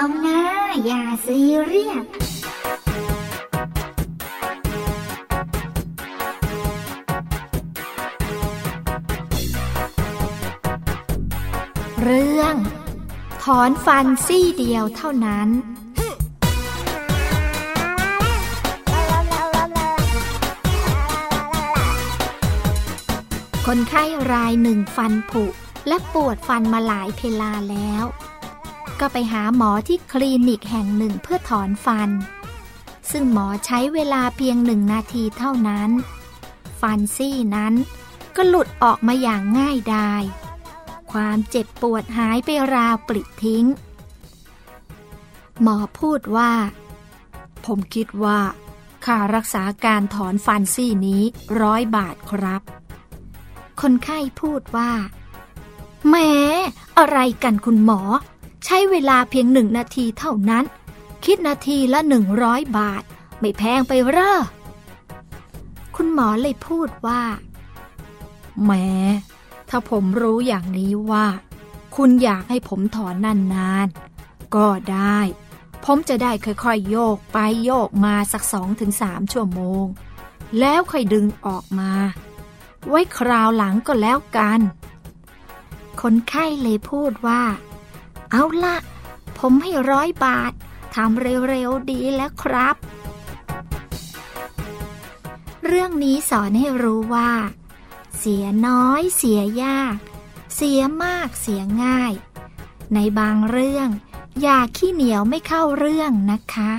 อย่าซีเรียสเรื่อง ถอนฟันซี่เดียวเท่านั้นคนไข้รายหนึ่งฟันผุและปวดฟันมาหลายเพลาแล้ว ก็ไปหาหมอที่คลินิกแห่งหนึ่งเพื่อถอนฟัน ซึ่งหมอใช้เวลาเพียงหนึ่งนาทีเท่านั้น ฟันซี่นั้นก็หลุดออกมาอย่างง่ายดาย ความเจ็บปวดหายไปราวปลิดทิ้ง หมอพูดว่า ผมคิดว่าค่ารักษาการถอนฟันซี่นี้ร้อยบาทครับ คนไข้พูดว่าแหมอะไรกันคุณหมอ ช้เวลาเพียงหนึ่งนาทีเท่านั้น คิดนาทีละหนึ่งร้อยบาท ไม่แพงไปเหรอคุณหมอเลยพูดว่าแหมถ้าผมรู้อย่างนี้ว่า คุณอยากให้ผมถอนนานๆ ก็ได้ ผมจะได้ค่อยๆ โยกไปโยกมาสักสองถึงสามชั่วโมง แล้วค่อยดึงออกมา ไว้คราวหลังก็แล้วกัน คนไข้เลยพูดว่า เอาละผมให้ร้อยบาททำเร็วๆดีแล้วครับ เรื่องนี้สอนให้รู้ว่า เสียน้อย เสียยาก เสียมากเสียง่าย ในบางเรื่อง อย่าขี้เหนียวไม่เข้าเรื่องนะคะ